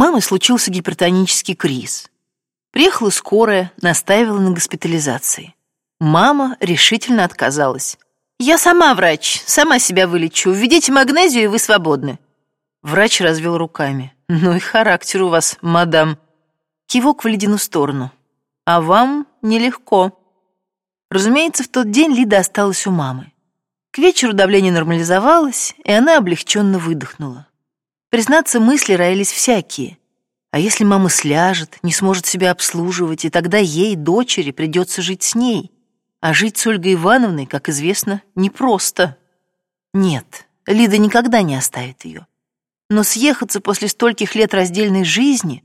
мамы случился гипертонический криз. Приехала скорая, настаивала на госпитализации. Мама решительно отказалась. «Я сама врач, сама себя вылечу. Введите магнезию, и вы свободны». Врач развел руками. «Ну и характер у вас, мадам». Кивок в ледяную сторону. «А вам нелегко». Разумеется, в тот день Лида осталась у мамы. К вечеру давление нормализовалось, и она облегченно выдохнула. Признаться, мысли роились всякие. А если мама сляжет, не сможет себя обслуживать, и тогда ей, дочери, придется жить с ней? А жить с Ольгой Ивановной, как известно, непросто. Нет, Лида никогда не оставит ее. Но съехаться после стольких лет раздельной жизни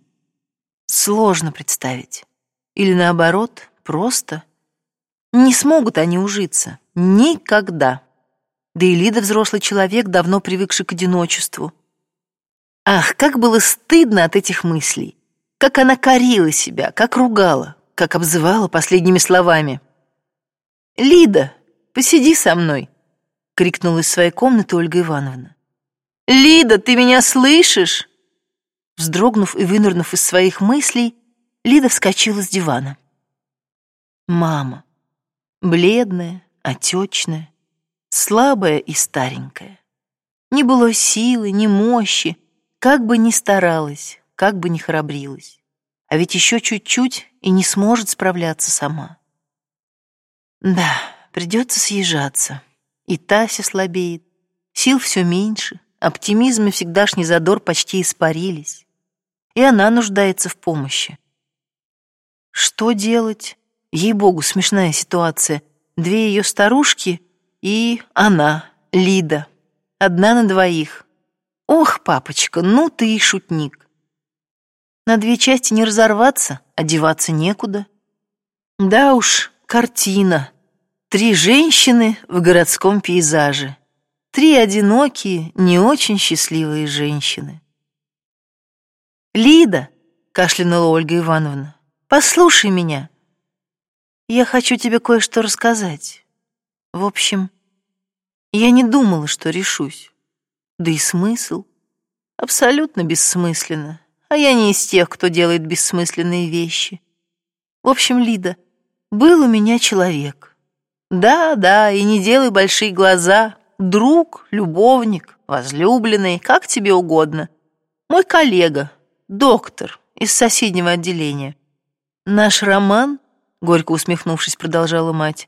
сложно представить. Или наоборот, просто. Не смогут они ужиться. Никогда. Да и Лида взрослый человек, давно привыкший к одиночеству. Ах, как было стыдно от этих мыслей. Как она корила себя, как ругала, как обзывала последними словами. «Лида, посиди со мной!» — крикнула из своей комнаты Ольга Ивановна. «Лида, ты меня слышишь?» Вздрогнув и вынырнув из своих мыслей, Лида вскочила с дивана. Мама. Бледная, отечная, слабая и старенькая. Не было силы, ни мощи, как бы ни старалась, как бы ни храбрилась. А ведь еще чуть-чуть и не сможет справляться сама. Да, придется съезжаться. И Тася слабеет, сил все меньше, оптимизм и всегдашний задор почти испарились. И она нуждается в помощи. Что делать? Ей-богу, смешная ситуация. Две ее старушки и она, Лида. Одна на двоих. Ох, папочка, ну ты и шутник. На две части не разорваться, одеваться некуда. Да уж, картина. Три женщины в городском пейзаже. Три одинокие, не очень счастливые женщины. «Лида», — кашлянула Ольга Ивановна, — «послушай меня. Я хочу тебе кое-что рассказать. В общем, я не думала, что решусь. Да и смысл? Абсолютно бессмысленно. А я не из тех, кто делает бессмысленные вещи. В общем, Лида, был у меня человек. Да, да, и не делай большие глаза. Друг, любовник, возлюбленный, как тебе угодно. Мой коллега, доктор из соседнего отделения. Наш роман, горько усмехнувшись, продолжала мать,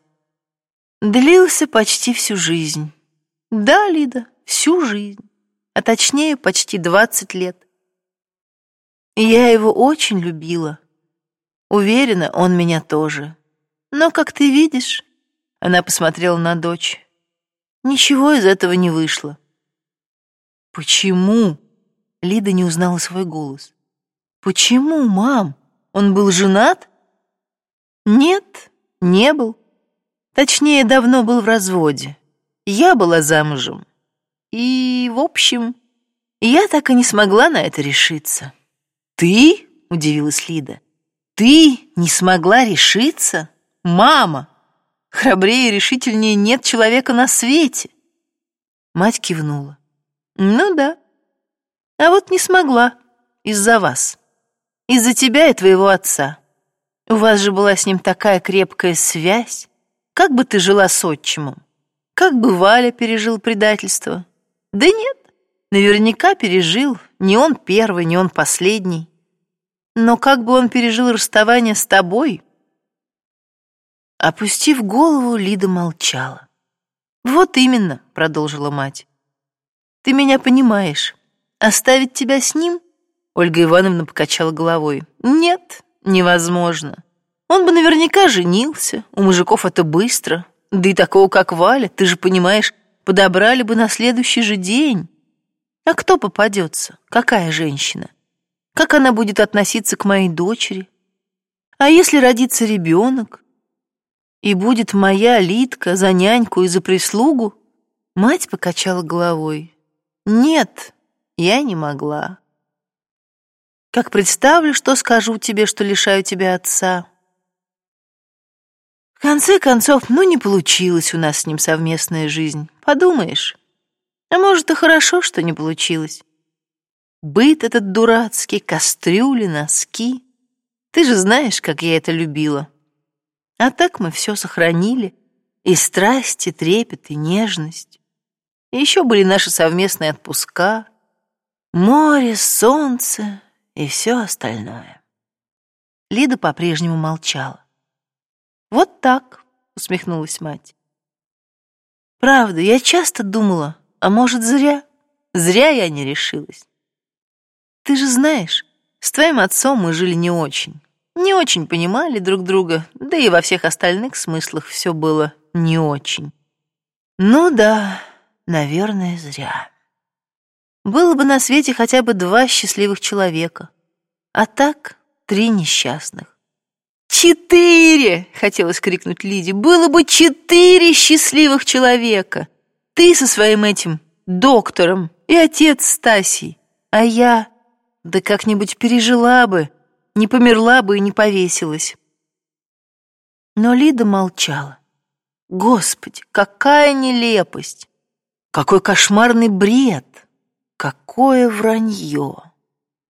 длился почти всю жизнь. Да, Лида, всю жизнь, а точнее почти двадцать лет. И я его очень любила. Уверена, он меня тоже. Но, как ты видишь, она посмотрела на дочь, ничего из этого не вышло. Почему? Лида не узнала свой голос. Почему, мам? Он был женат? Нет, не был. Точнее, давно был в разводе. Я была замужем, и, в общем, я так и не смогла на это решиться. Ты? удивилась Лида. Ты не смогла решиться? Мама! Храбрее и решительнее нет человека на свете. Мать кивнула. Ну да. А вот не смогла из-за вас. Из-за тебя и твоего отца. У вас же была с ним такая крепкая связь. Как бы ты жила с отчимом? Как бы Валя пережил предательство? Да нет, наверняка пережил. Не он первый, не он последний. Но как бы он пережил расставание с тобой? Опустив голову, Лида молчала. Вот именно, продолжила мать. Ты меня понимаешь. Оставить тебя с ним? Ольга Ивановна покачала головой. Нет, невозможно. Он бы наверняка женился. У мужиков это быстро. Да и такого, как Валя, ты же понимаешь, подобрали бы на следующий же день. А кто попадется? Какая женщина? Как она будет относиться к моей дочери? А если родится ребенок? И будет моя Литка за няньку и за прислугу? Мать покачала головой. Нет, я не могла. Как представлю, что скажу тебе, что лишаю тебя отца. В конце концов, ну не получилась у нас с ним совместная жизнь. Подумаешь. А может, и хорошо, что не получилось. Быт этот дурацкий, кастрюли, носки. Ты же знаешь, как я это любила. А так мы все сохранили. И страсть, и трепет, и нежность. И еще были наши совместные отпуска. Море, солнце и все остальное. Лида по-прежнему молчала. «Вот так», — усмехнулась мать. «Правда, я часто думала, а может, зря? Зря я не решилась. Ты же знаешь, с твоим отцом мы жили не очень. Не очень понимали друг друга, да и во всех остальных смыслах все было не очень. Ну да, наверное, зря. Было бы на свете хотя бы два счастливых человека, а так три несчастных. «Четыре!» — хотелось крикнуть Лиде. «Было бы четыре счастливых человека! Ты со своим этим доктором и отец Стасий, а я, да как-нибудь пережила бы, не померла бы и не повесилась». Но Лида молчала. Господи, какая нелепость! Какой кошмарный бред! Какое вранье!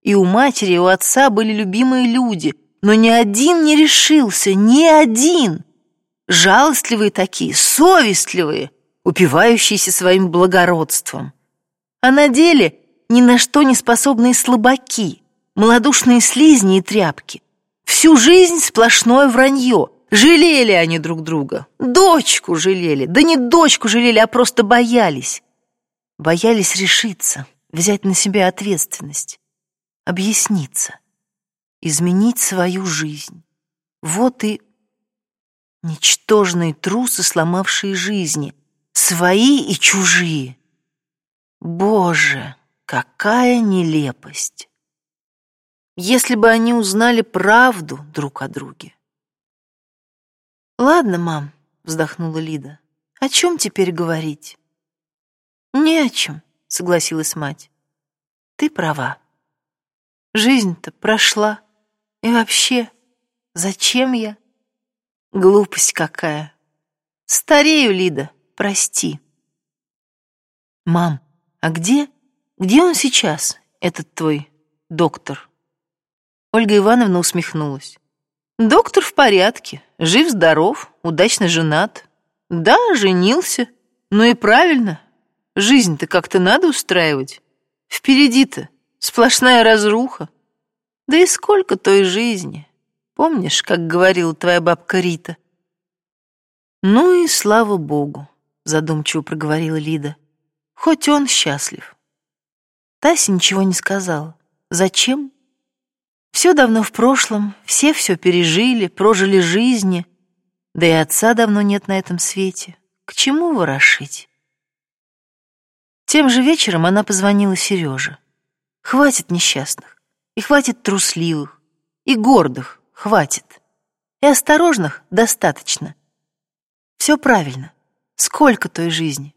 И у матери, и у отца были любимые люди, но ни один не решился, ни один. Жалостливые такие, совестливые, упивающиеся своим благородством. А на деле ни на что не способные слабаки, малодушные слизни и тряпки. Всю жизнь сплошное вранье. Жалели они друг друга. Дочку жалели. Да не дочку жалели, а просто боялись. Боялись решиться, взять на себя ответственность объясниться, изменить свою жизнь. Вот и ничтожные трусы, сломавшие жизни, свои и чужие. Боже, какая нелепость! Если бы они узнали правду друг о друге. «Ладно, мам», — вздохнула Лида, — «о чем теперь говорить?» «Не о чем», — согласилась мать. «Ты права». Жизнь-то прошла. И вообще, зачем я? Глупость какая. Старею, Лида, прости. Мам, а где? Где он сейчас, этот твой доктор? Ольга Ивановна усмехнулась. Доктор в порядке, жив-здоров, удачно женат. Да, женился. Ну и правильно. Жизнь-то как-то надо устраивать. Впереди-то Сплошная разруха. Да и сколько той жизни. Помнишь, как говорила твоя бабка Рита? Ну и слава богу, задумчиво проговорила Лида. Хоть он счастлив. Тася ничего не сказала. Зачем? Все давно в прошлом, все все пережили, прожили жизни. Да и отца давно нет на этом свете. К чему ворошить? Тем же вечером она позвонила Сереже. Хватит несчастных, и хватит трусливых, и гордых хватит, и осторожных достаточно. Все правильно. Сколько той жизни?